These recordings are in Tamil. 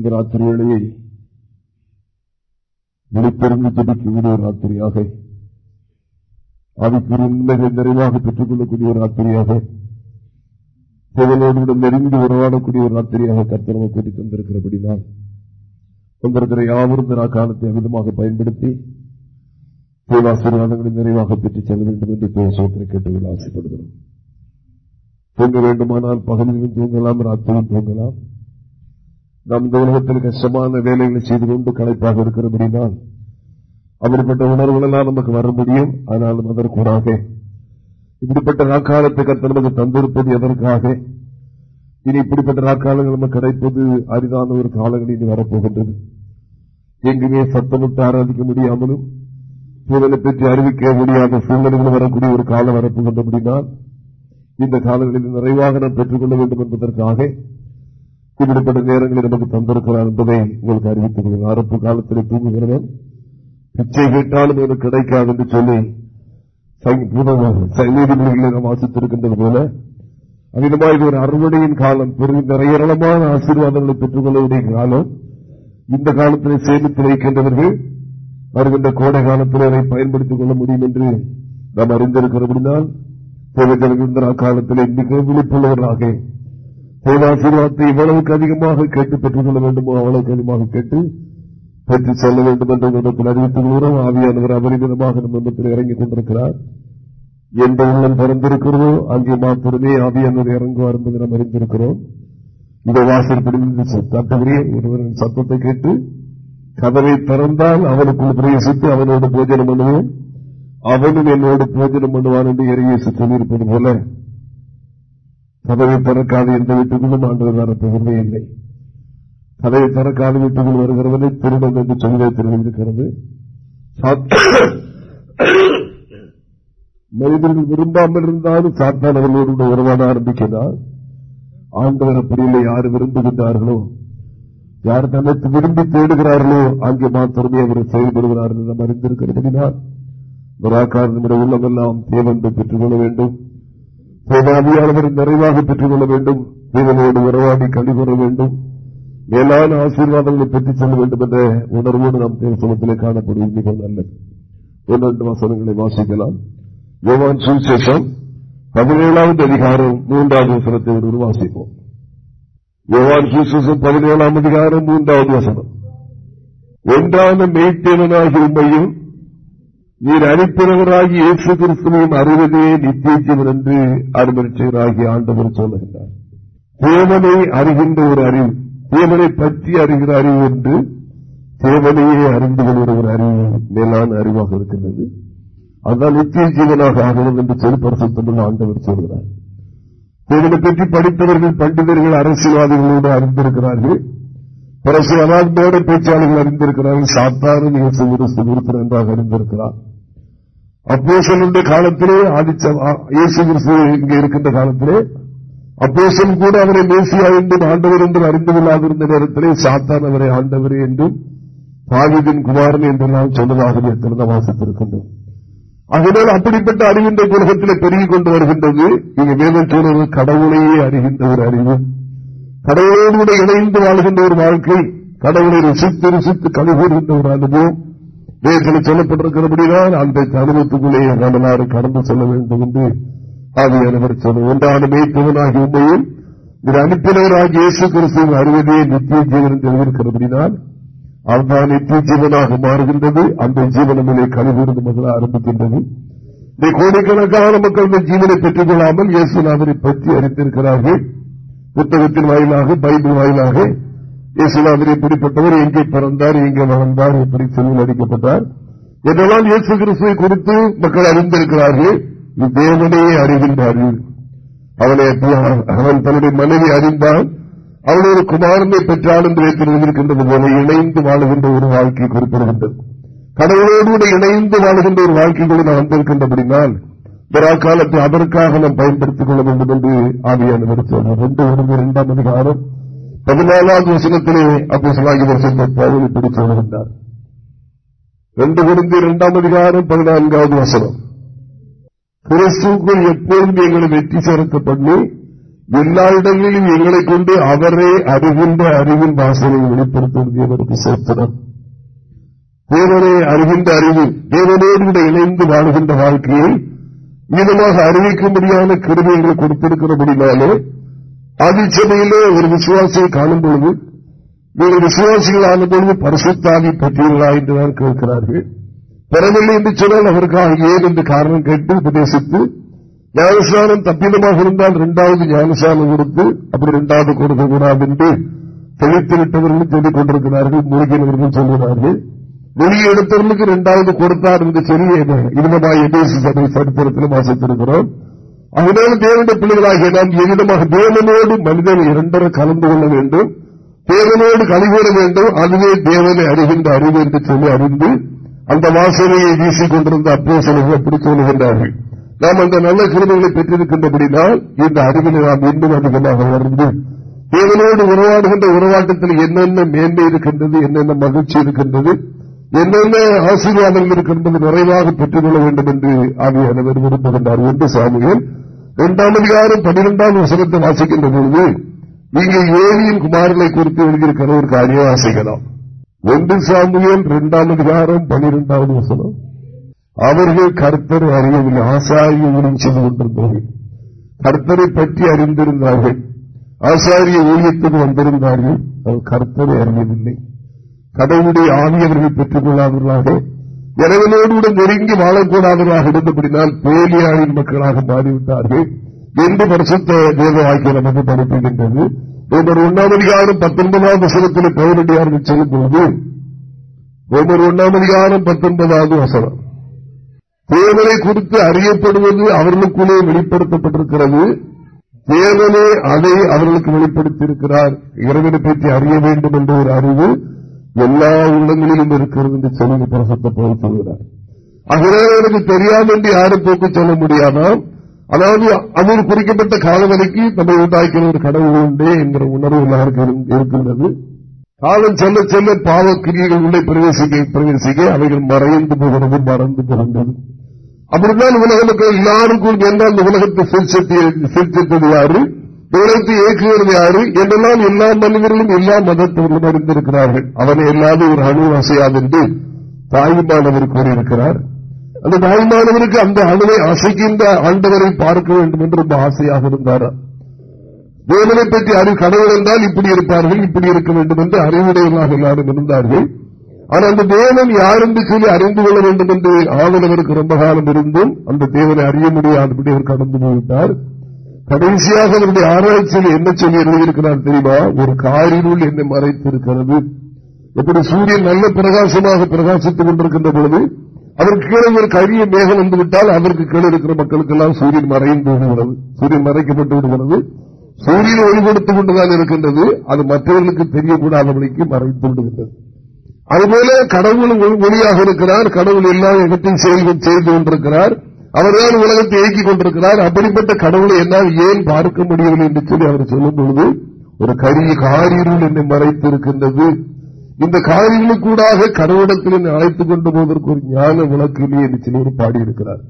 இந்த ராத்திரி வேளையை விழித்திருந்து ஜபிக்கக்கூடிய ஒரு ராத்திரியாக அதுக்கு உண்மைகள் நிறைவாக பெற்றுக் கொள்ளக்கூடிய ஒரு ராத்திரியாக புகழோடு நெருங்கி உறவாடக்கூடிய ஒரு ராத்திரியாக கர்த்தரவை கூட்டி தந்திருக்கிறபடினால் வந்திருக்கிற யாவரும் காலத்தை அமிதமாக பயன்படுத்தி தேவாசீர்வாதங்களை நிறைவாக பெற்றுச் செல்ல வேண்டும் என்று பேசுவதற்கு கேட்டு ஆசைப்படுகிறோம். தூங்க வேண்டுமானால் பகலிலும் தூங்கலாம் ராத்திரியும் தூங்கலாம். நாம் இந்த உலகத்தில் கஷ்டமான வேலைகளை செய்து கொண்டு களைப்பாக இருக்கிறபடினால் அப்படிப்பட்ட உணர்வுகள் எல்லாம் நமக்கு வர முடியும். ஆனாலும் அதற்குறாக இப்படிப்பட்ட நாக்காலத்தை கத்த நமக்கு தந்திருப்பது எதற்காக? இனி இப்படிப்பட்ட நாக்காலங்கள் நமக்கு கிடைப்பது அரிதான ஒரு காலங்கள் இனி வரப்போகின்றது. எங்குமே சத்தமிட்டு ஆராதிக்க முடியாமலும் சூழலை பற்றி அறிவிக்க முடியாத சூழ்நிலைகள் வரக்கூடிய ஒரு காலம் வரப்போகின்றபடினால் இந்த காலங்களில் நிறைவாக நாம் பெற்றுக் கொள்ள வேண்டும் என்பதற்காக இப்படிப்பட்ட நேரங்களில் நமக்கு தந்திருக்கிறார் என்பதை உங்களுக்கு அறிவித்துக் கொள்ளுங்கள் அரப்பு காலத்தில் தூங்குகிறவன் பிச்சை கேட்டாலும் எனக்கு கிடைக்காது என்று சொல்லி நீதிமொழிகளை நாம் வாசித்திருக்கின்றது போல அதிகமாக இது ஒரு அறுவடையின் காலம் பெரும் நிறையரளமான ஆசீர்வாதங்களை பெற்றுக் கொள்ளக்கூடிய காலம் இந்த காலத்தில் சேமித்து வைக்கின்றவர்கள் வருகின்ற கோடை காலத்தில் அதை பயன்படுத்திக் கொள்ள முடியும் என்று நாம் அறிந்திருக்கிறபடினால் இந்த காலத்தில் மிக விழிப்புள்ளவர்களாக தேவாசீர்வாதத்தை இவ்வளவுக்கு அதிகமாக கேட்டு பெற்றுக் கொள்ள வேண்டுமோ அவ்வளவுக்கு அதிகமாக கேட்டு பெற்று செல்ல வேண்டும் என்ற விதத்தில் அறிவித்துக் கொள்கிறோம் ஆவியானவர் அபரிமிதமாக நம்மத்தில் இறங்கிக் கொண்டிருக்கிறார். எந்த உள்ளம் திறந்திருக்கிறதோ அங்கே மாத்திரமே ஆவியானவர் இறங்குவார் என்பதை நாம் அறிந்திருக்கிறோம். இந்த வாசல் பிடிந்து ஒருவரின் சத்தத்தை கேட்டு கதவை திறந்தால் அவனுக்குள் பிரவேசித்து அவனோடு போஜனம் பண்ணுவோம். அவனும் என்னோடு போஜனம் பண்ணுவான் என்று இறையேசு சொல்லியிருப்பது போல கதவை திறக்காத எந்த வீட்டுக்குள்ளும் ஆண்டு வரப்போவதே இல்லை. கதவை திறக்காத வீட்டுக்குள் வருகிறவனை திருடம் என்று சொல்லிலே தெரிவித்திருக்கிறது மனிதர்கள் விரும்பாமல் இருந்தாலும் சாத்தான் அவர்களோடு உறவாட ஆரம்பிக்கிறார். ஆண்டவர் அப்படி யார் விரும்புகின்றார்களோ யார் தனக்கு விரும்பி தேடுகிறார்களோ அங்கே மாத்திரமே அவர் செயல்படுகிறார்கள் என்று அறிந்திருக்கிறபடினால் நம்முடைய உள்ளமெல்லாம் தேவன் பெற்றுக் கொள்ள வேண்டும். தேவாதியானவரை நிறைவாக பெற்றுக் கொள்ள வேண்டும். தேவனோடு உறவாடி கழிவுற வேண்டும். மேலான ஆசீர்வாதங்களை பெற்றுச் செல்ல வேண்டும் என்ற உணர்வோடு நாம் தேவசனத்திலே காணப்படுவது மிக நல்லது. ஒன்று வசனங்களை வாசிக்கலாம். யோவான் சுவிசேஷம் பதினேழாவது அதிகாரம் மூன்றாவது வசனத்தை ஒரு வாசிப்போம். யோவான் சுவிசேஷம் பதினேழாம் அதிகாரம் மூன்றாவது வசனம். ஒன்றான மெய்த்தேவனாகி உண்மையும் நீர் அனுப்பினவராகி இயேசு கிறிஸ்துவின் அறிவதே நித்தியஜீவன் என்று அருமரிச்சவராகி ஆண்டவர் சொல்லுகிறார் தேவனை அறிகின்ற ஒரு அறிவு தேவனை பற்றி அறிகிற அறிவு என்று தேவனையே அறிந்து கொள்கிற ஒரு அறிவு மேலான அறிவாக இருக்கின்றது. அதுதான் நித்திய ஜீவனாக ஆகணும் என்று செருப்பரசத்தமிழ் ஆண்டவர் சொல்கிறார். தேவனை பற்றி படித்தவர்கள் பண்டிதர்கள் அரசியல்வாதிகளோடு அறிந்திருக்கிறார்கள். அரசியலாளோடு பேச்சாளர்கள் அறிந்திருக்கிறார்கள். சாத்தாரும் இயேசு கிறிஸ்து என்றாக அறிந்திருக்கிறார். அப்போசனுடைய காலத்திலே ஆதிச்ச இயேசு கிறிஸ்து இங்கே இருக்கின்ற காலத்திலே அப்போசன் கூட அவரை மேசியா என்றும் ஆண்டவர் என்றும் அறிந்து கொள்ளாதிருந்த நேரத்திலே சாத்தான் அவரை ஆண்டவர் என்றும் பாகிதின் குமாரன் என்று நாம் சொன்னதாகவே திறந்த வாசித்திருக்கின்றோம். அதனால் அப்படிப்பட்ட அறிவின்ற உலகத்தில் பெருகிக் கொண்டு வருகின்றது. இங்கு மேலும் சொல்வது கடவுளையே அறிகின்ற ஒரு அறிவு. கடவுளோடு இணைந்து வாழ்கின்ற ஒரு வாழ்க்கை கடவுளை ருசித்து ருசித்து கழுகுகின்ற ஒரு அனுபவம். வேதத்தில் சொல்லப்பட்டிருக்கிறபடிதான் அந்த அனுபவத்துக்குள்ளே நம்மளாறு கடந்து செல்ல வேண்டும் என்று ஆவியானவர் சொன்ன ஒன்றான மேய்ப்பவனாகி உண்மையில் இது அனுப்பினவராக இயேசு கிறிஸ்துவின் அறிவதே நித்திய ஜீவன் என்று எழுதியிருக்கிறபடினால் அதுதான் நித்திய ஜீவனாக மாறுகின்றது. அந்த ஜீவனமிலே கழிவிருந்து முதல்ல ஆரம்பிக்கின்றது. இந்த கோடிக்கணக்கான மக்கள் இந்த ஜீவனை பெற்றுக் கொள்ளாமல் இயேசுநாதரை பற்றி அறிந்திருக்கிறார்கள். புத்தகத்தின் வாயிலாக பைபிள் வாயிலாக இயேசுநாதர் எப்படிப்பட்டவர் எங்கே பிறந்தார் எங்கே வளர்ந்தார் எப்படி செல்வில் அடிக்கப்பட்டார் என்றெல்லாம் இயேசு கிறிஸ்துவை குறித்து மக்கள் அறிந்திருக்கிறார்கள். தேவனையே அறிகின்றார்கள். அவனை அவன் தன்னுடைய மனைவி அறிந்தால் அவள் ஒரு குமாரனை பெற்றால் என்று வைத்திருக்கின்றது போல இணைந்து வாழுகின்ற ஒரு வாழ்க்கை குறிப்பிடுகின்றது. கடவுளோடு இணைந்து வாழுகின்ற ஒரு வாழ்க்கைகளை நாம் வந்திருக்கின்றபடினால் காலத்தை அதற்காக நாம் பயன்படுத்திக் கொள்ள வேண்டும் என்று ஆவியான சொன்னார். ரெண்டு ஒன்று இரண்டாம் அதிகாரம் பதினாலாவது வசனத்திலே அப்போ சலாகிவர் சென்ற வருஷம் இப்படி சொல்லுகின்றார் ரெண்டு குழந்தை இரண்டாம் அதிகாரம் பதினான்காவது வசனம் கிறிஸ்துக்குள் எப்போதும் எங்களை வெற்றி சேர்க்கப்பட்டு எல்லா இடங்களிலும் எங்களை கொண்டு அவரே அறிகின்ற அறிவின் வாசனை வெளிப்படுத்துவதற்கு சேர்த்தனர் தேவனே அறிகின்ற அறிவு தேவனோடு கூட இணைந்து வாழ்கின்ற வாழ்க்கையை மீதமாக அறிவிக்கும்படியான கிருமிகளை கொடுத்திருக்கிறபடினாலே ஆதிச்சபையிலே ஒரு விசுவாசியை காணும் பொழுது நீங்கள் விசுவாசிகள் ஆன பொழுது பரிசுத்தாவி பற்றியவர்களா என்றுதான் கேட்கிறார்கள். பெறவில்லை என்று சொன்னால் அவருக்காக ஏன் என்று காரணம் கேட்டு உபதேசித்து ஞானஸ்தானம் தப்பிதமாக இருந்தால் இரண்டாவது ஞானஸ்தானம் கொடுத்து அப்புறம் இரண்டாவது கொடுக்க கூடாது என்று தெளித்து விட்டவர்கள் சொல்லிக் கொண்டிருக்கிறார்கள் மூழ்கினவர்கள் சொல்கிறார்கள். வெளியே எடுத்தவர்களுக்கு இரண்டாவது கொடுத்தார் என்று சொல்லி இருந்தமாய் எதேசு சபை சரித்திரத்தில் வாசித்திருக்கிறோம். அதனால தேவனுடைய பிள்ளைகளாகிய நாம் எவ்விதமாக தேவனோடு மனிதன் இரண்டரை கலந்து கொள்ள வேண்டும். தேவனோடு கழிவுற வேண்டும். அதுவே தேவனை அறிகின்ற அறிவு என்று சொல்லி அறிந்து அந்த வாசனையை வீசிக் கொண்டிருந்த அப்போ அப்படி சொல்லுகின்றார்கள். நாம் அந்த நல்ல கிருமிகளை பெற்றிருக்கின்றபடினால் இந்த அறிவினை நாம் இன்னும் அதிகமாக வளர்ந்து தேவனோடு உறவாடுகின்ற உறவாட்டத்தில் என்னென்ன மேன்மை இருக்கின்றது என்னென்ன மகிழ்ச்சி இருக்கின்றது என்னென்ன ஆசீர்வாதங்கள் இருக்கின்றது நிறைவாக பெற்றுக் கொள்ள வேண்டும் என்று ஆகிய அனைவர் விரும்புகின்றார். என்று சாமிகள் இரண்டாம் அதிகாரம் பன்னிரெண்டாம் வசனத்தை வாசிக்கின்ற பொழுது நீங்கள் ஏழியின் குமாரனை குறித்து எழுதியிருக்கிற ஒரு காரியம் வாசிக்கலாம். ஒன்று சாமியல் இரண்டாம் அதிகாரம் பன்னிரெண்டாவது வசனம். அவர்கள் கர்த்தர் அறியவில்லை ஆசாரிய ஊழியம் செய்து கொண்டிருந்தார்கள். கர்த்தரை பற்றி அறிந்திருந்தார்கள். ஆசாரிய ஊழியத்துக்கு வந்திருந்தார்கள். அவர் கர்த்தரை அறியவில்லை. கடவுளுடைய ஆவியவர்கள் பெற்றுக் கொள்ளாதவர்களாக இறைவனோடு கூட நெருங்கி வாழக்கூடாதவராக இருந்தபடினால் பேலியாளின் மக்களாக மாறிவிட்டார்கள் என்று பரிசுத்த தேவ ஆக்கியம் நமக்கு படிப்புகின்றது ஒவ்வொரு ஒன்றாம் அதிகாரம் பத்தொன்பதாம் வசனத்தில் பௌரடியார்கள் செல்லும் போது ஒவ்வொரு ஒன்றாம் அதிகாரம் பத்தொன்பதாவது வசனம் தேவனை குறித்து அறியப்படுவது அவர்களுக்குள்ளே வெளிப்படுத்தப்பட்டிருக்கிறது தேவனே அதை அவர்களுக்கு வெளிப்படுத்தியிருக்கிறார் இறைவனை பற்றி அறிய வேண்டும் என்ற ஒரு அறிவு எல்லா உள்ளங்களிலும் இருக்கிறது என்று சொல்லி பிரசத்தை சொல்கிறார். அதனால எனக்கு தெரியாது என்று யாரும் போக்கு சொல்ல முடியாதாம் அதாவது அது குறிக்கப்பட்ட கால வரைக்கும் நம்மை உண்டாக்கிற ஒரு கடவுள் உண்டு என்கிற உணர்வு எல்லாருக்கும் இருக்கின்றது காலம் செல்ல செல்ல பாவக்கிரியர்கள் உள்ளே பிரவேசிக்க பிரவேசிக்க அவைகள் மறைந்து போகிறது மறந்து போகின்றது. அப்படித்தான் உலக மக்கள் எல்லாருக்கும் என்றால் அந்த உலகத்தை சீர்சத்தியது யாரு? உலகத்தை இயக்குகிறது யாரு? என்றெல்லாம் எல்லா மனிதர்களும் எல்லா மதத்தவர்களும் அறிந்திருக்கிறார்கள். அவனை இல்லாத ஒரு அணுவாசையாது என்று தாய்மானவர் கூறியிருக்கிறார். அந்த தாய்மானவருக்கு அந்த அணுவை அசைக்கின்ற ஆண்டவரை பார்க்க வேண்டும் என்று ரொம்ப ஆசையாக இருந்தாராம் தேவனை பற்றி அறிவு கடவுள் என்றால் இப்படி இருப்பார்கள் இப்படி இருக்க வேண்டும் என்று அறிவுடையவர்களாக எல்லாரும் இருந்தார்கள். ஆனால் அந்த தேவன் யார் என்று சொல்லி அறிந்து கொள்ள வேண்டும் என்று ஆவலவருக்கு ரொம்ப காலம் இருந்தும் அந்த தேவனை அறிய முடியாதபடி அவர் கடந்து போய்விட்டார். கடைசியாக அவருடைய ஆராய்ச்சியில் என்ன சொல்லி எழுதியிருக்கிறார் தெரியுமா? ஒரு காரினுள் என்னை மறைத்திருக்கிறது. எப்படி சூரியன் நல்ல பிரகாசமாக பிரகாசித்துக் கொண்டிருக்கின்ற பொழுது அதற்கு கீழே ஒரு கரிய மேகம் வந்துவிட்டால் அதற்கு கீழே இருக்கிற மக்களுக்கு எல்லாம் சூரியன் மறைந்து விடுகிறது சூரியன் மறைக்கப்பட்டு விடுகிறது. சூரியன் ஒளிபடுத்திக் கொண்டுதான் இருக்கின்றது. அது மற்றவர்களுக்கு தெரியக்கூடாதபடிக்கு மறைத்து விடுகின்றது. அதுபோல கடவுள் ஒளியாக இருக்கிறார். கடவுள் எல்லா இடத்தையும் செய்து கொண்டிருக்கிறார். அவர்தான் உலகத்தை இயக்கிக் கொண்டிருக்கிறார். அப்படிப்பட்ட கடவுளை என்னால் ஏன் பார்க்க முடியவில்லை என்று சொல்லி அவர் சொல்லும் பொழுது ஒரு கரிய காரியிருள் என்னை மறைத்திருக்கின்றது. இந்த காரியங்களுக்கூடாக கடவுளத்தில் அழைத்துக் கொண்டு போவதற்கு ஒரு ஞான விளக்கு இல்லை என்று ஒரு பாடியிருக்கிறார்.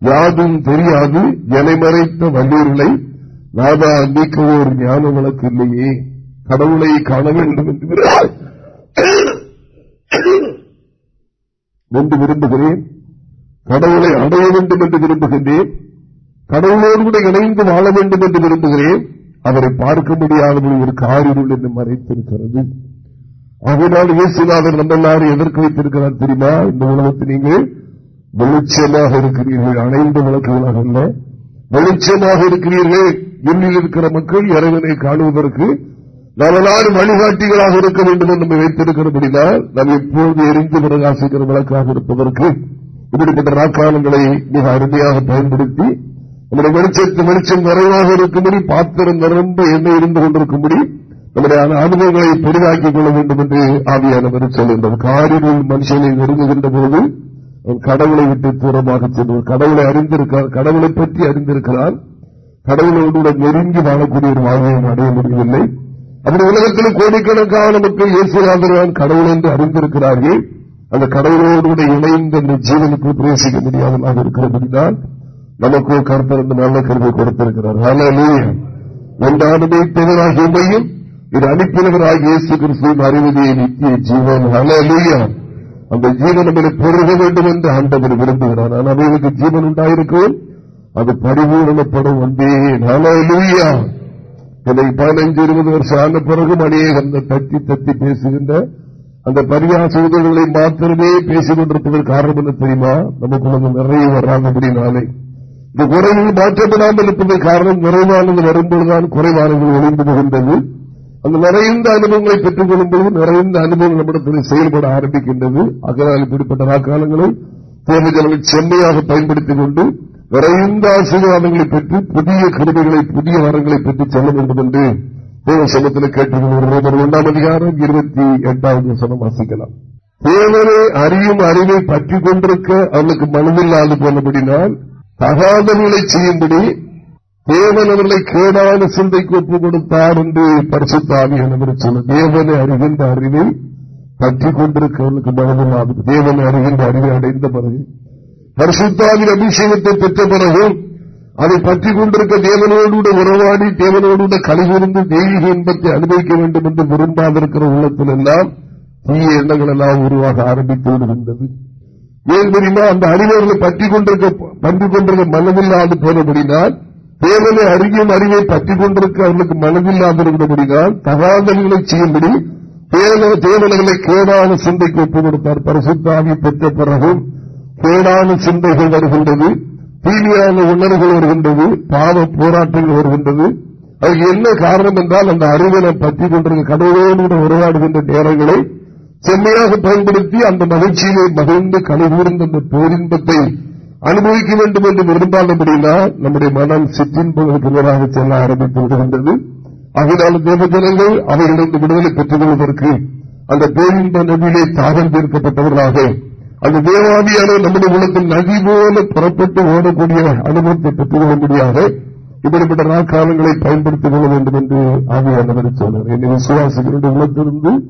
யாதும் தெரியாது எனை மறைத்த வல்லூர்களை நாதா நீக்கவோ ஒரு ஞான விளக்கு இல்லையே. கடவுளை காண வேண்டும் என்று விரும்புகிறேன். கடவுளை அடைய வேண்டும் என்று விரும்புகின்றேன். கடவுளோடு கூட இணைந்து வாழ வேண்டும் என்று விரும்புகிறேன். அவரை பார்க்க முடியாதபடி ஒரு காரிருள் என்று மறைத்திருக்கிறது. அதனால் இயேசுநாதர் நம்ம எல்லாரும் எதற்கு வைத்திருக்கிறார் தெரியுமா? இந்த உலகத்தை நீங்கள் வெளிச்சமாக இருக்கிறீர்கள். அனைந்து விளக்குகளாக அல்ல. வெளிச்சமாக இருக்கிறீர்கள். எண்ணில் இருக்கிற மக்கள் இறைவனை காணுவதற்கு நம்மளால் வழிகாட்டிகளாக இருக்க வேண்டும் என்று நம்ம வைத்திருக்கிறபடினால் நாம் எப்பொழுது எரிந்து பிரகாசிக்கிற விளக்காக இருப்பதற்கு இப்படிப்பட்ட ராக்காலங்களை மிக அருமையாக பயன்படுத்தி நம்முடைய வெளிச்சத்து வெளிச்சம் நிறைவாக இருக்கும்படி பாத்திரம் நிரம்ப எண்ணெய் இருந்து கொண்டிருக்கும்படி நம்முடைய அனுபவங்களை பெரிதாக்கிக் கொள்ள வேண்டும் என்று ஆவியானவர் சொல்கின்றார் காரில் மனுஷனை நெருங்குகின்ற போது கடவுளை விட்டு தூரமாக செல்வார் கடவுளை அறிந்திருக்கிறார் கடவுளை பற்றி அறிந்திருக்கிறார். கடவுளோடு நெருங்கி வாழக்கூடிய ஒரு வாழ்வையும் அடைய முடியவில்லை. அப்படி உலகத்தில் கோடிக்கணக்கான மக்கள் இயேசுநாதரான் கடவுள் என்று அறிந்திருக்கிறார்கள். அந்த கடவுளோடு கூட இணைந்து அந்த ஜீவனுக்கு பிரவேசிக்க முடியாததாக இருக்கிறபடினால் நமக்கு கருத்தர் நல்ல கருவை கொடுத்திருக்கிறார். ஒன்றானதை தவறாகி உண்மையும் இது அனுப்பினவராக இயேசு கிறிஸ்துவின் அறிவதே நித்திய ஜீவன். அலையா அந்த ஜீவன் நம்மளை பெருக வேண்டும் என்று ஆண்டவர் விரும்புகிறார். ஆனால் அவைகளுக்கு ஜீவன் உண்டாயிருக்கும் அது பரிபூரணப்படும் வந்தேன் அலையா இதை பதினைஞ்சு இருபது வருஷம் ஆன பிறகு அநேகம் தத்தி தத்தி பேசுகின்ற அந்த பரியாச உதவிகளை மாத்திரமே பேசிக் கொண்டிருப்பதற்கு காரணம் என்ன தெரியுமா? நமக்கு நம்ம நிறைய வராதபடினாலே இந்த குறைகள் மாற்றப்படாமல் இருப்பதற்கு காரணம் நிறைவானது வரும்போதுதான் குறைவானது ஒளிந்து போகின்றது. அந்த நிறைந்த அனுபவங்களை பெற்றுக் கொள்ளும்போது நிறைந்த அனுபவங்கள் நம்மிடத்தில் செயல்பட ஆரம்பிக்கின்றது. அதனால் இப்படிப்பட்ட நாக்காலங்களை தேவைகளை செம்மையாக பயன்படுத்திக் கொண்டு நிறைந்த ஆசீர்வாதங்களை பெற்று புதிய கருவிகளை புதிய வரங்களை பெற்று செல்ல வேண்டும் என்று தேவ சமத்தில் கேட்டுக்கொள்வோம் ஒன்றாம் அதிகாரம் இருபத்தி எட்டாவது வசனம் வாசிக்கலாம் தேவனை அறியும் அறிவை பற்றி கொண்டிருக்க அவனுக்கு மனதில்லாது போனபடினால் தகாதவர்களை செய்யும்படி தேவன் அவர்களை கேடான சிந்தைக்கு ஒப்புக் கொடுத்தார் என்று பரிசுத்தாமி என்று தேவனை அறிகின்ற அறிவை பற்றிக் கொண்டிருக்கிறவர்களுக்கு மனதில்லாது தேவனை அறிகின்ற அறிவை அடைந்த பிறகு பரிசுத்தாவின் அபிஷேகத்தை பெற்ற பிறகும் அதை பற்றி கொண்டிருக்க தேவனோடு உறவாடி தேவனோடு கழிவிருந்து தெய்வீக இன்பத்தை அனுபவிக்க வேண்டும் என்று விரும்பாதிருக்கிற உள்ளத்தில் எல்லாம் தீய எண்ணங்கள் எல்லாம் உருவாக ஆரம்பித்து விடுகின்றது ஏன் தெரியுமா? அந்த அறிவர்களை பற்றி கொண்டிருக்க பற்றி கொண்டிருக்க மனதில்லாது போனபடினால் தேவனை அறியும் அறிவை பற்றி கொண்டிருக்க அவர்களுக்கு மனதில்லாதிருந்தபடினால் தகாதல்களை செய்யும்படி தேவனர்களை கேடான சிந்தைக்கு ஒப்புக் கொடுத்தார். பரிசுத்தாகி பெற்ற பிறகும் கேடான சிந்தைகள் வருகின்றது. தீமையான உணர்வுகள் வருகின்றது பாவ போராட்டங்கள் வருகின்றது. அதுக்கு என்ன காரணம் என்றால் அந்த அறிவினை பற்றி கொண்டிருக்க கடவுளோடு உருவாடுகின்ற நேரங்களை செம்மையாக பயன்படுத்தி அந்த மகிழ்ச்சியிலே மகிழ்ந்து கழிவுர்ந்த அந்த பேரின்பத்தை அனுபவிக்க வேண்டும் என்று விரும்பாதபடினா நம்முடைய மனம் சிற்றின்பங்களுக்கு எதிராக செல்ல ஆரம்பித்து விடுகின்றது அதனால் தேவஜனங்கள் அவர்களிடம் விடுதலை பெற்றுக் கொள்வதற்கு அந்த பேரின்ப நதியிலே தாகம் தீர்க்கப்பட்டவர்களாக அந்த தேவாதியான நம்முடைய உலகத்தில் நதி போல புறப்பட்டு ஓடக்கூடிய அனுபவத்தை பெற்றுக் கொள்ள முடியாது. இப்படிப்பட்ட நாட்காலங்களை பயன்படுத்திக் கொள்ள வேண்டும் என்று ஆவியானவர் சொன்னார். என்னை விசுவாசிகளுடைய உள்ளத்திலிருந்து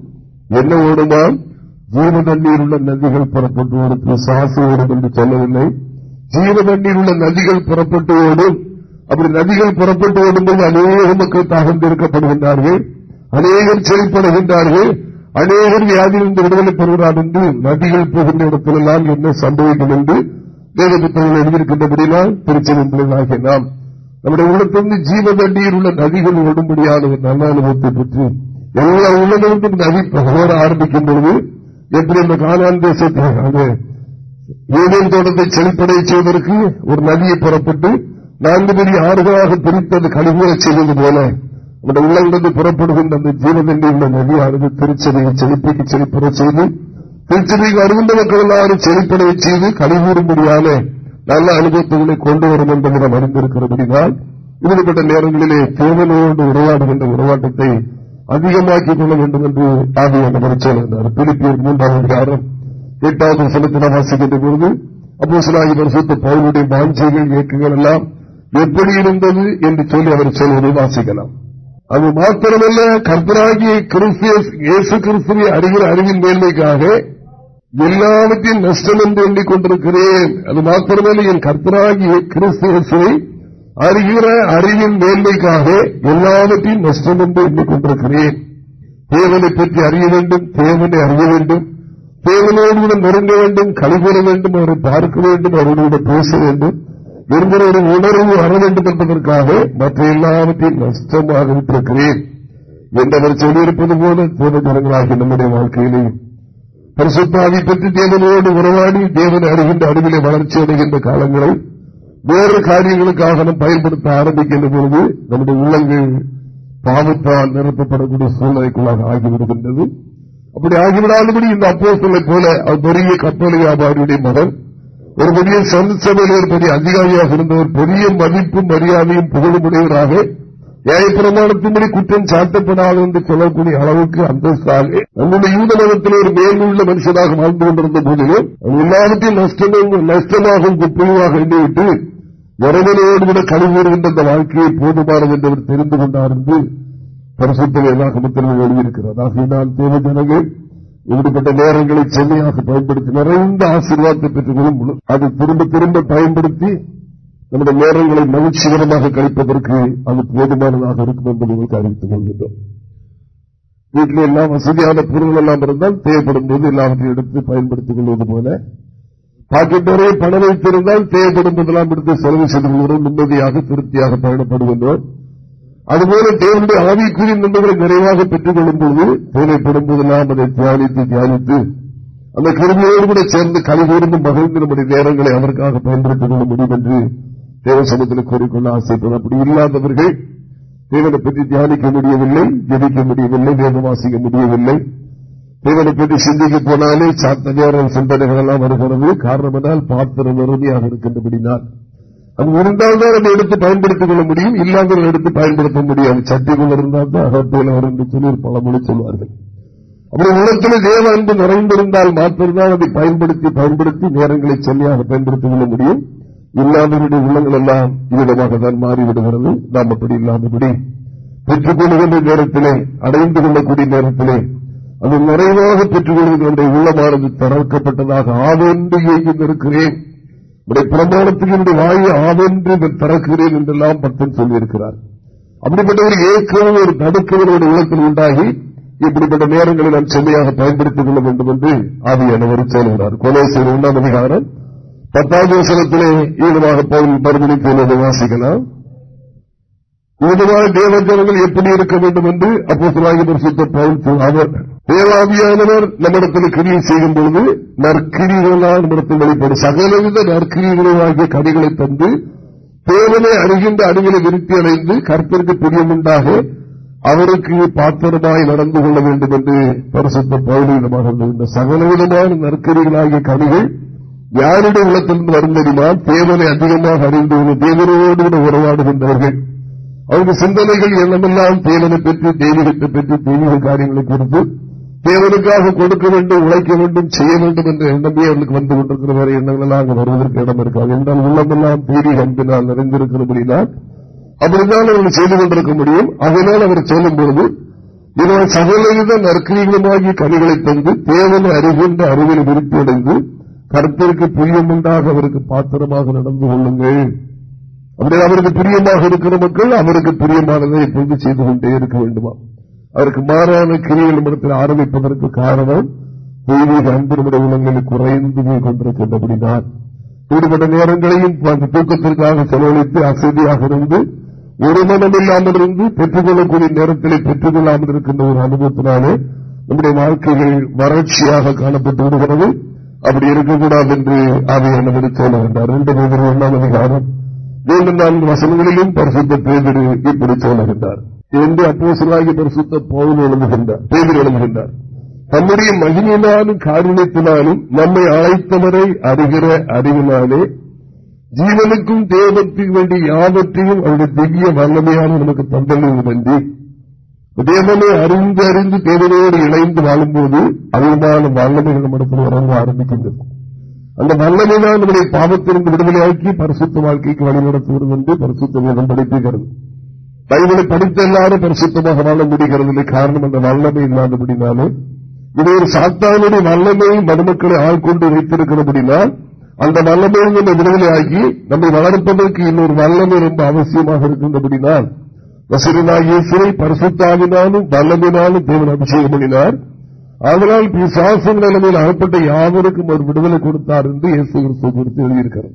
என்ன ஓடுமா ஜீவ தண்ணீர் உள்ள நதிகள் புறப்பட்டு ஓடும். சாசு ஓடும் என்று சொல்லவில்லை. ஜீவ தண்ணீர் உள்ள நதிகள் புறப்பட்டு ஓடும். அப்படி நதிகள் புறப்பட்டு ஓடும்போது அநேக மக்கள் தாகந்திருக்கப்படுகின்றார்கள் அநேகம் செழிப்படுகின்றார்கள். அநேகர் வியாதியிலிருந்து விடுதலை பெறுகிறார் என்று நதிகள் போகின்ற இடத்திலெல்லாம் என்ன சம்பவிக்கும் என்று வேதபுத்தகங்கள் எழுதியிருக்கின்றபடினால் திருச்செந்தர்களாகிய நாம் நம்முடைய உள்ளத்திலிருந்து ஜீவ தண்ணீர் உள்ள நதிகள் ஓடும்படியான ஒரு நல்ல அனுபவத்தை பற்றி எல்லா உள்ளதிலிருந்தும் நதி ஓட ஆரம்பிக்கும் பொழுது எப்படி அந்த காலான் தேசத்தை தேசத்தில் ஏதேன் தோட்டத்தை செழிப்படை செய்வதற்கு ஒரு நதியை புறப்பட்டு நான்கு பெரிய ஆறுகளாக பிரித்து அந்த கழிவுகளை செய்வது போல நம்முடைய உள்ளங்கிலிருந்து புறப்படுகின்ற அந்த ஜீவதண்டி உள்ள நதியானது திருச்சபையை செழிப்பைக்கு செழிப்பட செய்து திருச்சபைக்கு வருகின்ற மக்கள் எல்லாரும் செழிப்படைய செய்து கழிவுறும்படியான நல்ல அனுபவத்துகளை கொண்டு வரும் என்பதை நாம் அறிந்திருக்கிறபடினால் இப்படிப்பட்ட நேரங்களிலே தேவனோடு உரையாடுகின்ற உருவாட்டத்தை அதிகமாக்கிக் கொள்ள வேண்டும் என்று ஆகிய சொல்கிறார் பிலிப்பியர் மூன்றாம் அதிகாரம் எட்டாவது சனத்தின வாசிக்கின்ற பொழுது அப்போ சிலாகி பரிசுத்த பவுனுடைய வாஞ்சைகள் இயக்கங்கள் எல்லாம் எப்படி இருந்தது என்று சொல்லி அவர் சொல்வதை வாசிக்கலாம் அது மாத்திரமல்ல கர்த்தராகிய இயேசு கிறிஸ்துவை அறிகிற அறிவின் மேன்மைக்காக எல்லாவற்றையும் நஷ்டம் என்று எண்ணிக்கொண்டிருக்கிறேன். அது மாத்திரமல்ல என் கர்த்தராகிய கிறிஸ்துவை அறிகிற அறிவின் மேன்மைக்காக எல்லாவற்றையும் நஷ்டம் என்று எண்ணிக்கொண்டிருக்கிறேன். தேவனை பற்றி அறிய வேண்டும் தேவனை அறிய வேண்டும். தேவனோடு நெருங்க வேண்டும் கழிவுற வேண்டும் அவரை பார்க்க வேண்டும் அவரோடு பேச வேண்டும். என்கிற ஒரு உணர்வு வர வேண்டும் என்பதற்காக மற்ற எல்லாவற்றையும் நஷ்டமாக விட்டிருக்கிறேன். என்றவர் சொல்லியிருப்பது போல தேவ நம்முடைய வாழ்க்கையிலேயும் பரிசுத்தாவி பற்றி தேவனோடு உறவாடி தேவனை அறிகின்ற அறிவிலை வளர்ச்சி அடைகின்ற காலங்களை வேறு காரியங்களுக்காக நாம் பயன்படுத்த ஆரம்பிக்கின்ற பொழுது நம்முடைய உள்ளங்கள் பாவத்தால் நிரப்பப்படக்கூடிய சூழ்நிலைக்குள்ளாக ஆகிவிடுகின்றது. அப்படி ஆகிவிடாதபடி இந்த அப்போ சொல்லை போல பெரிய கப்பல் வியாபாரியுடைய மகன் ஒரு பெரிய சபையில் ஒரு பெரிய அதிகாரியாக இருந்தவர் பெரிய மதிப்பும் மரியாதையும் புகழுமுடையவராக நியாயப்பிரமாணத்தின்படி குற்றம் சாட்டப்படாது என்று சொல்லக்கூடிய அளவுக்கு அந்தஸ்தாக நம்முடைய யூத மதத்தில் ஒரு மேலுள்ள மனுஷனாக வாழ்ந்து கொண்டிருந்த போதிலும் எல்லாவற்றையும் நஷ்டமும் நஷ்டமாகவும் குப்பையுமாக எண்ணிவிட்டு இறைவனோடு கூட கழிவுறுகின்ற அந்த வாழ்க்கையை போதுமானது என்று தெரிந்து கொண்டார் என்று பரிசுத்தம் எல்லா கமத்திலும் எழுதியிருக்கிறார். ஆகையினால் தேவ ஜனங்கள் இப்படிப்பட்ட நேரங்களை செம்மையாக பயன்படுத்தி நிறைந்த ஆசீர்வாதத்தை பெற்றுக் கொள்ளும் அது திரும்ப திரும்ப பயன்படுத்தி நம்முடைய நேரங்களை மகிழ்ச்சிகரமாக கழிப்பதற்கு அது போதுமானதாக இருக்கும் என்று உங்களுக்கு அறிவித்துக் கொள்கின்றோம். வீட்டில் எல்லாம் வசதியான பொருள் எல்லாம் இருந்தால் தேவைப்படும் போது எல்லாவற்றையும் எடுத்து பயன்படுத்திக் கொள்வது போல பாக்கெட்டோரே பணம் வைத்திருந்தால் தேவைப்படும் போதெல்லாம் எடுத்து செலவு செய்து கொள்கிறோம் நிம்மதியாக திருப்தியாக பயணப்படுகின்றோம். அதுபோல தேவனுடைய ஆவிக்குரிய நன்மைகளை நிறைவாக பெற்றுக் கொள்ளும் போது தேவைப்படும் போதெல்லாம் அதை தியானித்து தியானித்து அந்த கருமையோடு கூட சேர்ந்து கலைகூர்ந்து மகிழ்ந்து நம்முடைய நேரங்களை அதற்காக பயன்படுத்திக் கொள்ள முடியும் என்று தேவ சமூகத்தில் கூறிக்கொள்ள ஆசைப்படும் அப்படி இல்லாதவர்கள் தேவனை பற்றி தியானிக்க முடியவில்லை ஜெபிக்க முடியவில்லை வேதம் வாசிக்க முடியவில்லை. தேவனை பற்றி சிந்திக்க போனாலே சாத்த நேரம் சிந்தனைகள் எல்லாம் வருகிறது. காரணம் என்றால் பாத்திரம் வறுமையாக இருக்கின்றபடினால். அது இருந்தால் தான் அதை எடுத்து பயன்படுத்திக் கொள்ள முடியும் இல்லாமல் எடுத்து பயன்படுத்த முடியாது. சட்டிகள் இருந்தால் தான் அகத்தையில் வரும் என்று சொல்லி பழமொழி சொல்வார்கள். அப்படி உலகத்தில் தேவ அன்பு நிறைந்திருந்தால் மாத்திரம்தான் அதை பயன்படுத்தி பயன்படுத்தி நேரங்களை செல்லியாக பயன்படுத்திக் கொள்ள முடியும். இல்லாதவருடைய உள்ளங்கள் எல்லாம் இவ்விதமாக தான் மாறிவிடுகிறது. நாம் அப்படி இல்லாதபடி பெற்றுக் கொள்கின்ற நேரத்திலே அடைந்து கொள்ளக்கூடிய நேரத்திலே அது நிறைவாக பெற்றுக் கொள்கின்ற உள்ளமானது தளர்க்கப்பட்டதாக ஆவென்று இயங்கியிருக்கிறேன். உடைய பிரமாணத்துக்கு என்னுடைய வாயை ஆவென்று திறக்கிறேன் என்றெல்லாம் பக்தன் சொல்லியிருக்கிறார். அப்படிப்பட்ட ஒரு ஏற்கனவே ஒரு தடுக்கவனுடைய உலகத்தில் உண்டாகி இப்படிப்பட்ட நேரங்களை நாம் செம்மையாக பயன்படுத்திக் கொள்ள வேண்டும் என்று ஆவியானவர் சொல்கிறார் கொலை செய்த உண்டாம் அதிகாரம் பத்தாவது வசனத்திலே ஈடுமாக பவுல் மறுபடி போனதை வாசிக்கலாம். ஈடுவாக தேவஜனங்கள் எப்படி இருக்க வேண்டும் என்று அப்போ சுத்த பவுல் அவர் தேவாவியானவர் நம்மிடத்தில் கிரியை செய்யும் பொழுது நற்கிரிகளால் நம்மிடத்தில் வெளிப்படும் சகலவித நற்கிரிகளாகிய கனிகளை தந்து தேவனை அறிகின்ற அறிவிலை விருத்தி அடைந்து கருத்திற்கு பிரியமுண்டாக அவருக்கு பாத்திரமாய் நடந்து கொள்ள வேண்டும் என்று பரிசுத்த பௌரீனமாக இந்த சகலவிதமான நற்கரிகளாகிய கனிகள் யாருடைய உள்ளத்திலிருந்து வரும் தெரியுமா தேவனை அதிகமாக அறிந்து தேவனோடு கூட உறவாடுகின்றவர்கள் அவருடைய சிந்தனைகள் எண்ணமெல்லாம் தேவனை பெற்று தெய்வீகத்தை பெற்று தெய்வீக காரியங்களை குறித்து தேவனுக்காக கொடுக்க வேண்டும் உழைக்க வேண்டும் செய்ய வேண்டும் என்ற எண்ணமே அவர்களுக்கு வந்து கொண்டிருக்கிற வேறு எண்ணங்கள் எல்லாம் அங்கு வருவதற்கு இடம் இருக்காது என்றால் உள்ளமெல்லாம் தெய்வீக அன்பினால் நிறைந்திருக்கிறபடிதான் அப்படித்தான் அவர்கள் செய்து கொண்டிருக்க முடியும். அதனால் அவர் சொல்லும் பொழுது இதனால் சகலவித நற்கிரிகளுமாகிய கனிகளை தந்து தேவனை அறிகின்ற அறிவில் விருப்பி அடைந்து கருத்திற்கு பிரியமுண்டாக அவருக்கு பாத்திரமாக நடந்து கொள்ளுங்கள். அப்படி அவருக்கு பிரியமாக இருக்கிற மக்கள் அவருக்கு பிரியமானதை எப்பொழுது செய்து கொண்டே இருக்க வேண்டுமா அதற்கு மாறான கிரிகள் இடத்தில் ஆரம்பிப்பதற்கு காரணம் தெய்வீக அன்பு நம்முடைய உலகங்களில் குறைந்து கொண்டிருக்கின்றபடிதான். ஈடுபட்ட நேரங்களையும் தூக்கத்திற்காக செலவழித்து அசதியாக இருந்து ஒரு மனம் இல்லாமல் இருந்து பெற்றுக்கொள்ளக்கூடிய நேரத்திலே பெற்றுக்கொள்ளாமல் இருக்கின்ற ஒரு அனுபவத்தினாலே நம்முடைய வாழ்க்கைகள் வறட்சியாக காணப்பட்டு விடுகிறது. அப்படி இருக்கக்கூடாது என்று அவை நமது சொல்ல வேண்டாம் ரெண்டு மூன்று ஒன்றாம் அதிகாரம் மூன்று நான்கு வசனங்களிலும் பரிசுத்த பேதர் இப்படி சொல்லுகின்றார் என்று அப்போசலாகி பரிசுத்த பவுல் எழுதுகின்றார் பேதர் எழுதுகின்றார் தம்முடைய மகிமையினாலும் காரணத்தினாலும் நம்மை அழைத்தவரை அறிகிற அறிவினாலே ஜீவனுக்கும் தேவத்துக்கு வேண்டிய யாவற்றையும் அவருடைய திவ்ய வல்லமையான நமக்கு தந்தளிவு நன்றி தேவனை அறிந்து அறிந்து தேவனோடு இணைந்து வாழும்போது அதிகமான வல்லமைகள் நம்மிடத்தில் வழங்க ஆரம்பிக்கின்றது. அந்த வல்லமை தான் நம்முடைய பாவத்திலிருந்து விடுதலையாக்கி பரிசுத்த வாழ்க்கைக்கு வழிநடத்துவது என்று பரிசுத்த வேதம் படிப்புகிறது பைபிளை படித்த எல்லாரும் பரிசுத்தமாக வாழ முடிகிறது காரணம் அந்த வல்லமை இல்லாதபடினாலே இது ஒரு சாத்தானுடைய வல்லமை மருமக்களை ஆள்கொண்டு வைத்திருக்கிறபடினால் அந்த வல்லமையை விடுதலையாகி நம்மை வளர்ப்பதற்கு இன்னொரு வல்லமை ரொம்ப அவசியமாக இருக்கின்றபடினால் வசூலாகிய பரிசுத்தாவினாலும் வல்லமினாலும் தேவன் அபிஷேகம் பண்ணினார் அதனால் சாசன நிலைமையில் அகப்பட்ட யாவருக்கும் ஒரு விடுதலை கொடுத்தார் என்று இயேசு குறித்து எழுதியிருக்கிறார்.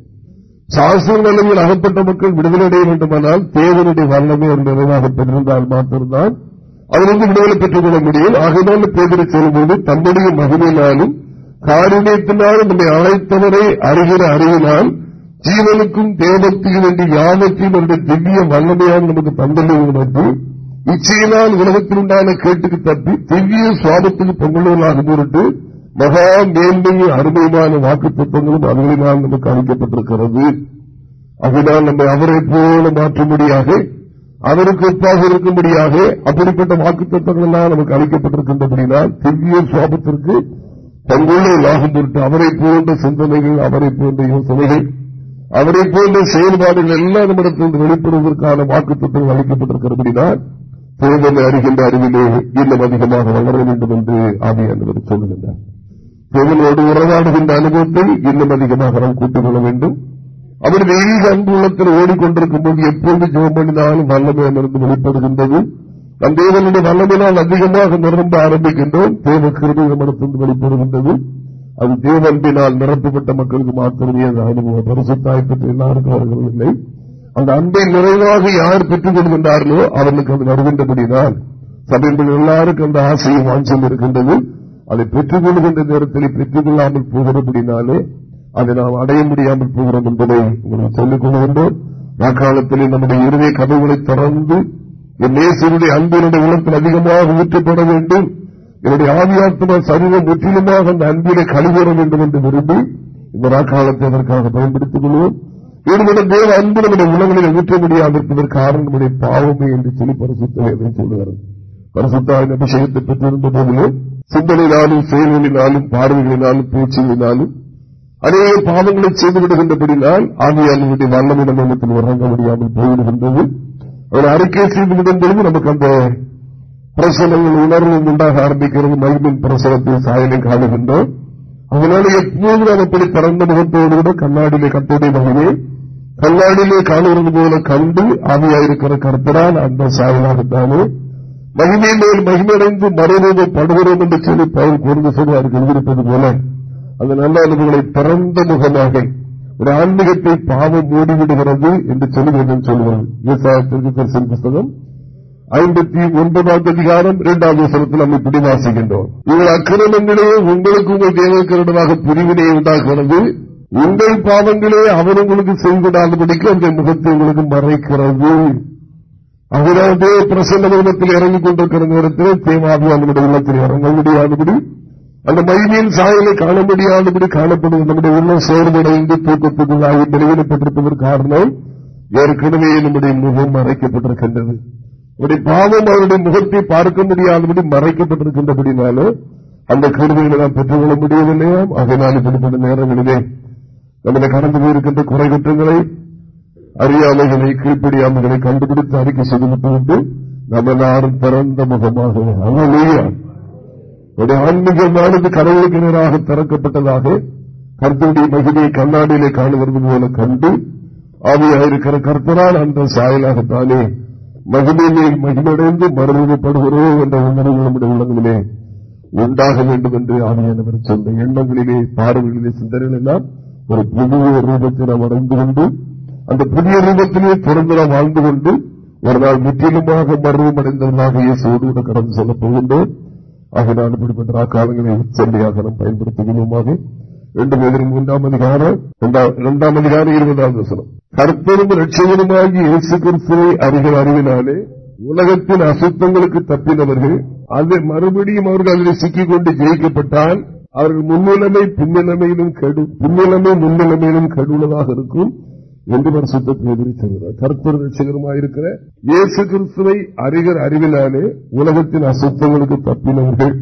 சாசன நிலையில் அகப்பட்ட மக்கள் விடுதலை அடைய வேண்டுமானால் தேவனுடைய வல்லமை ஒரு நிறைவாக பெற்றிருந்தால் மாத்திருந்தால் அதிலிருந்து விடுதலை பெற்றுக் கொள்ள முடியும். ஆகையினால் பேதரை செல்லும்போது தன்னுடைய மகிமையினாலும் காரிணியத்தினாலும் நம்மை அழைத்தவரை அறிகிற அறிவினால் ஜீவனுக்கும் தேவத்தையும் என்று யாவத்தையும் அவருடைய திவ்ய வல்லமையாக நமக்கு தந்தளித்து இச்சையினால் உலகத்தில் உண்டான கேட்டுக்கு தப்பி திவ்ய சுவாபத்துக்கு பொங்கலுவலாக பொருட்டு மகா மேன்மையும் அருமையுமான வாக்கு தத்துவங்களும் அவர்களினால் நமக்கு அளிக்கப்பட்டிருக்கிறது. அதனால் நம்மை அவரை போல மாற்றும்படியாக அவருக்கு ஒப்பாக இருக்கும்படியாக அப்படிப்பட்ட வாக்கு தத்துவங்கள் எல்லாம் நமக்கு அளிக்கப்பட்டிருக்கின்றபடினால் திவ்ய சுவாபத்திற்கு தங்குள்ள லாகம் பொருட்டு அவரை போன்ற சிந்தனைகள் அவரை போன்ற யோசனைகள் அவரை போன்ற செயல்பாடுகள் எல்லாம் நம்மிடத்தில் வெளிப்படுவதற்கான வாக்கு வாக்குத்தங்கள் அளிக்கப்பட்டிருக்கிறபடினால் தேர்தலை அறிகின்ற அறிவிலே இன்னும் அதிகமாக வளர வேண்டும் என்று ஆவியானவர் சொல்லுகின்றார். தேவனோடு உறவாடுகின்ற அனுபவத்தை இன்னும் அதிகமாக நாம் கூட்டிக் கொள்ள வேண்டும். அவர் வெயில் அன்பு உள்ளத்தில் ஓடிக்கொண்டிருக்கும் போது எப்போது ஜெபம் பண்ணினாலும் வல்லமையிலிருந்து வெளிப்படுகின்றது. நம் தேவனுடைய வல்லமையினால் அதிகமாக நிரம்ப ஆரம்பிக்கின்றோம். தேவ கிருமிகமனத்திலிருந்து வெளிப்படுகின்றது. அது தேவன்பினால் நிரப்பப்பட்ட மக்களுக்கு மாத்திரமே அந்த அனுபவம். பரிசுத்தாய் பற்றி எல்லாருக்கும் வருகிறதில்லை அந்த அன்பை நிறைவாக யார் பெற்றுக் கொள்கின்றார்களோ அவர்களுக்கு அது வருகின்றபடிதான் சபைகள் எல்லாருக்கும் அந்த ஆசையும் வாஞ்சம் இருக்கின்றது அதை பெற்றுக் கொள்கின்ற நேரத்தில் பெற்றுக் கொள்ளாமல் போகிறபடினாலே அதை நாம் அடைய முடியாமல் போகிறோம் என்பதை உங்களுக்கு சொல்லிக் கொள்கின்றோம் வாக்காளத்தில் நம்முடைய இருதய கதவுகளை திறந்து என் நேசருடைய அன்பினுடைய உலகத்தில் அதிகமாக ஊற்றப்பட வேண்டும். என்னுடைய ஆவியாத்மா சரீரம் முற்றிலுமாக அந்த அன்பினை கழிவுற வேண்டும் என்று விரும்பி இந்த வாக்காளத்தை அதற்காக பயன்படுத்திக் கொள்வோம். ஈடுபட தேவ அன்பு நம்முடைய உலகங்களில் ஊற்ற முடியாது இருப்பதற்கு காரணம் பாவமே என்று சொல்லி பரிசுத்த சொல்லுகிறது பரிசுத்தாவின் அபிஷேகத்தை பெற்றிருந்த போதிலும் சிந்தனையினாலும் செயல்களினாலும் பார்வைகளினாலும் பேச்சுகளினாலும் அநேக பாவங்களை செய்து விடுகின்றபடினால் ஆவியாளர்களுடைய வல்லமிடம் எண்ணத்தில் இறங்க முடியாமல் போய்விடுகின்றது அவர் அறிக்கை செய்து விடும் பொழுது நமக்கு அந்த பிரசனங்கள் உணர்வு உண்டாக ஆரம்பிக்கிறது. மகிமின் பிரசனத்தில் சாயலை காணுகின்றோம். அதனால எப்போது நாம் அப்படி திறந்த முகத்தோடு கூட கண்ணாடியிலே கத்தோடைய மகிமே கண்ணாடியிலே காணுவது போல கண்டு ஆவியாயிருக்கிற கருத்தரால் அந்த சாயலாகத்தானே மகிமை மேல் மகிமடைந்து மறுரூபப்படுகிறோம் என்று சொல்லி பயில் கூர்ந்து சொல்வார்கள் எழுதியிருப்பது போல அந்த நல்ல அனுபவங்களை திறந்த முகமாக ஒரு ஆன்மீகத்தை பாவம் மூடிவிடுகிறது என்று சொல்லி வேண்டும் சொல்லுவார்கள் விவசாயத்திற்கு புஸ்தகம் ஐம்பத்தி ஒன்பதாவது அதிகாரம் இரண்டாவது வசனத்தில் நம்ம இப்படி வாசிக்கின்றோம் உங்கள் அக்கிரமங்களே உங்களுக்கு உங்கள் தேவக்கருடமாக பிரிவினை உண்டாகிறது. உங்கள் பாவங்களே அவர் உங்களுக்கு செய்துவிடாதபடிக்கு அந்த முகத்தை உங்களுக்கு மறைக்கிறது. அவரது பிரசன்ன முகத்தில் இறங்கிக் கொண்டிருக்கிற நேரத்தில் தேவாபியானுடைய உள்ளத்தில் இறங்க முடியாதபடி அந்த மைமியின் சாயலை காண முடியாதபடி காணப்படுவது நம்முடைய உள்ளம் சோர்வடைந்து தூக்கத்துக்குள்ளாகி வெளியிடப்பட்டிருப்பதற்கு காரணம் ஏற்கனவே நம்முடைய முகம் மறைக்கப்பட்டிருக்கின்றது. அவருடைய பாவம் அவருடைய முகத்தை பார்க்க முடியாதபடி மறைக்கப்பட்டிருக்கின்றபடினாலும் அந்த கருவிகளை நாம் பெற்றுக்கொள்ள முடியவில்லையாம். அதனால் இப்படிப்பட்ட நேரங்களிலே நம்மளை கடந்து போயிருக்கின்ற குறை குற்றங்களை அறியாமைகளை கீழ்ப்படியாமைகளை கண்டுபிடித்து அறிக்கை செய்து விட்டுவிட்டு நம்ம எல்லாரும் திறந்த முகமாக ஆன்மீகமானது கடவுளுக்கு நேராக திறக்கப்பட்டதாக கருத்துடைய மகிமையை கண்ணாடியிலே காணுவது போல கண்டு ஆவியாயிருக்கிற கருத்தரால் அந்த சாயலாகத்தானே மகிமையிலே மகிமடைந்து மறுபடுகிறோம் என்ற உணர்வு நம்முடைய உள்ளங்களிலே உண்டாக வேண்டும் என்று ஆணையானவர் சொன்ன எண்ணங்களிலே பார்வைகளிலே சிந்தனைகள் எல்லாம் ஒரு புதிய ரூபத்தை நாம் அடைந்து கொண்டு அந்த புதிய ரூபத்திலே தொடர்ந்து நாம் வாழ்ந்து கொண்டு ஒரு நாள் முற்றிலுமாக மர்வமடைந்தவர்களாக இயேசோடு கூட கடந்து செல்லப் போகின்றோம் நான் இப்படிப்பட்ட காலங்களை உச்சந்தையாக நாம் பயன்படுத்துகிறோமாக ரெண்டு பேரும் மூன்றாம் அதிகாரம் இரண்டாம் அதிகாரம் இருபதாம் வசனம். கர்த்தரும் லட்சியமாகி இயேசு கிறிஸ்துவை அறிகிற அறிவினாலே உலகத்தின் அசுத்தங்களுக்கு தப்பினவர்கள் அதை மறுபடியும் அவர்கள் அதில் சிக்கிக் கொண்டு ஜெயிக்கப்பட்டால் அவர்கள் முன்னிலைமை பின்னிலைமையிலும் கெடு பின்னிலைமை முன்னிலைமையிலும் கெடுவதாக இருக்கும். என்று பரிசுத்தத்தை எதிர்க்கிறார் கருத்தர் ரட்சகருமாயிருக்கிற இயேசு கிறிஸ்துவை அறிகர் அறிவினாலே உலகத்தின் அசுத்தங்களுக்கு தப்பினவர்கள்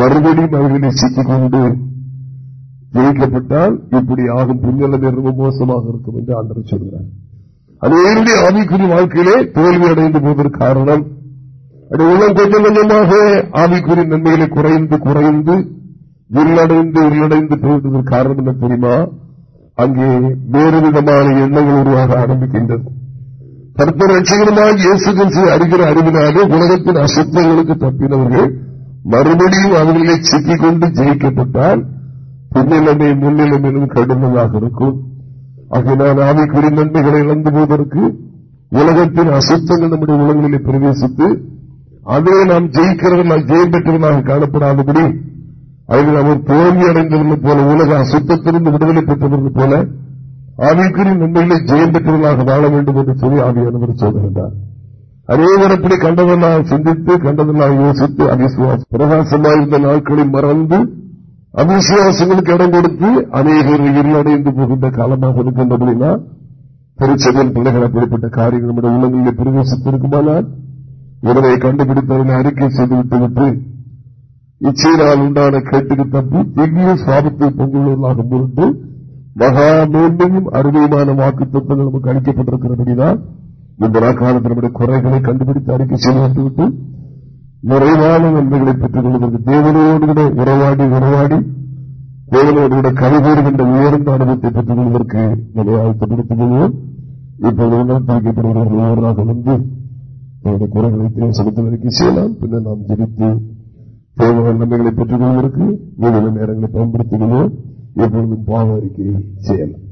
மறுபடியும் அவர்களை சிக்கிக் கொண்டு ஜெயிக்கப்பட்டால் இப்படி ஆகும் பின்னலமே ரொம்ப மோசமாக இருக்கும் என்று ஆண்டர் சொல்கிறார். அநேருடைய ஆவிக்குறி வாழ்க்கையிலே தோல்வி அடைந்து போவதற்கு காரணம் அது உள்ளம் கொஞ்சம் கொஞ்சமாக ஆவிக்குறி நன்மைகளை குறைந்து குறைந்து உள்ளடைந்து உள்ளடைந்து போவதற்கு காரணம் என்ன தெரியுமா? அங்கே வேறு விதமான எண்ணங்கள் உருவாக ஆரம்பிக்கின்றது. கர்த்தர் இயேசு கிறிஸ்து அறிகிற அறிவினாலே உலகத்தின் அசுத்தங்களுக்கு தப்பினவர்கள் மறுபடியும் அவர்களை சிக்கிக் கொண்டு ஜெயிக்கப்பட்டால் பின்னிலைமை முன்னிலைமையிலும் கடுமையாக இருக்கும். ஆகையினால் ஆமைக்குரிய நன்மைகளை இழந்து போவதற்கு உலகத்தின் அசுத்தங்கள் நம்முடைய உலகங்களில் பிரவேசித்து அதே நாம் ஜெயிக்கிறவர்கள் ஜெயம் பெற்றவர்களாக காணப்படாதபடி அதில் அவர் தோல்வி அடைந்தவர்கள் போல உலக அசுத்தத்திலிருந்து விடுதலை பெற்றவர்கள் போல ஆவிக்குரிய நன்மைகளை ஜெயம் பெற்றவர்களாக வாழ வேண்டும் என்று சொல்லி ஆவியானவர் சொல்கின்றார் அநேகர் அப்படி கண்டதெல்லாம் சிந்தித்து கண்டதெல்லாம் யோசித்து அவிசுவாச பிரகாசமாக இருந்த நாட்களை மறந்து அவிசுவாசங்களுக்கு இடம் கொடுத்து அநேகர் இருளடைந்து போகின்ற காலமாக இருக்கின்றபடினா திருச்செயல் பிள்ளைகள் அப்படிப்பட்ட காரியங்கள் நம்முடைய உள்ளங்களில் பிரவேசித்திருக்குமானால் உடனே கண்டுபிடித்தவர்களை அறிக்கை செய்துவிட்டு விட்டு இச்சையினால் உண்டான கேட்டுக்கு தப்பி திவ்ய சாபத்தை பொங்குள்ளவர்களாக பொருட்டு மகா மேன்மையும் அருமையுமான வாக்கு தத்துவங்கள் நமக்கு அளிக்கப்பட்டிருக்கிறபடிதான் இந்த நாட்காலத்தில் நம்முடைய குறைகளை கண்டுபிடித்து அறிக்கை செய்து விட்டு நிறைவான நன்மைகளை பெற்றுக் கொள்வதற்கு தேவனோடு கூட உறவாடி உறவாடி தேவனோடு கூட கைகூறுகின்ற உயர்ந்த அனுபவத்தை பெற்றுக் கொள்வதற்கு நம்மை ஆழ்த்தப்படுத்திக் கொள்வோம். இப்போது உணர்த்தாக்கப்படுவர்கள் ஒவ்வொருவராக வந்து நம்முடைய குறைகளை செலுத்த அறிக்கை செய்யலாம். பின்னர் நாம் ஜெபித்து தேவையான நன்மைகளை பெற்றுக் கொள்வதற்கு ஏழு நேரங்களை பயன்படுத்திக் கொள்வோம் எப்பொழுதும் பாவ அறிக்கையை செய்யலாம்.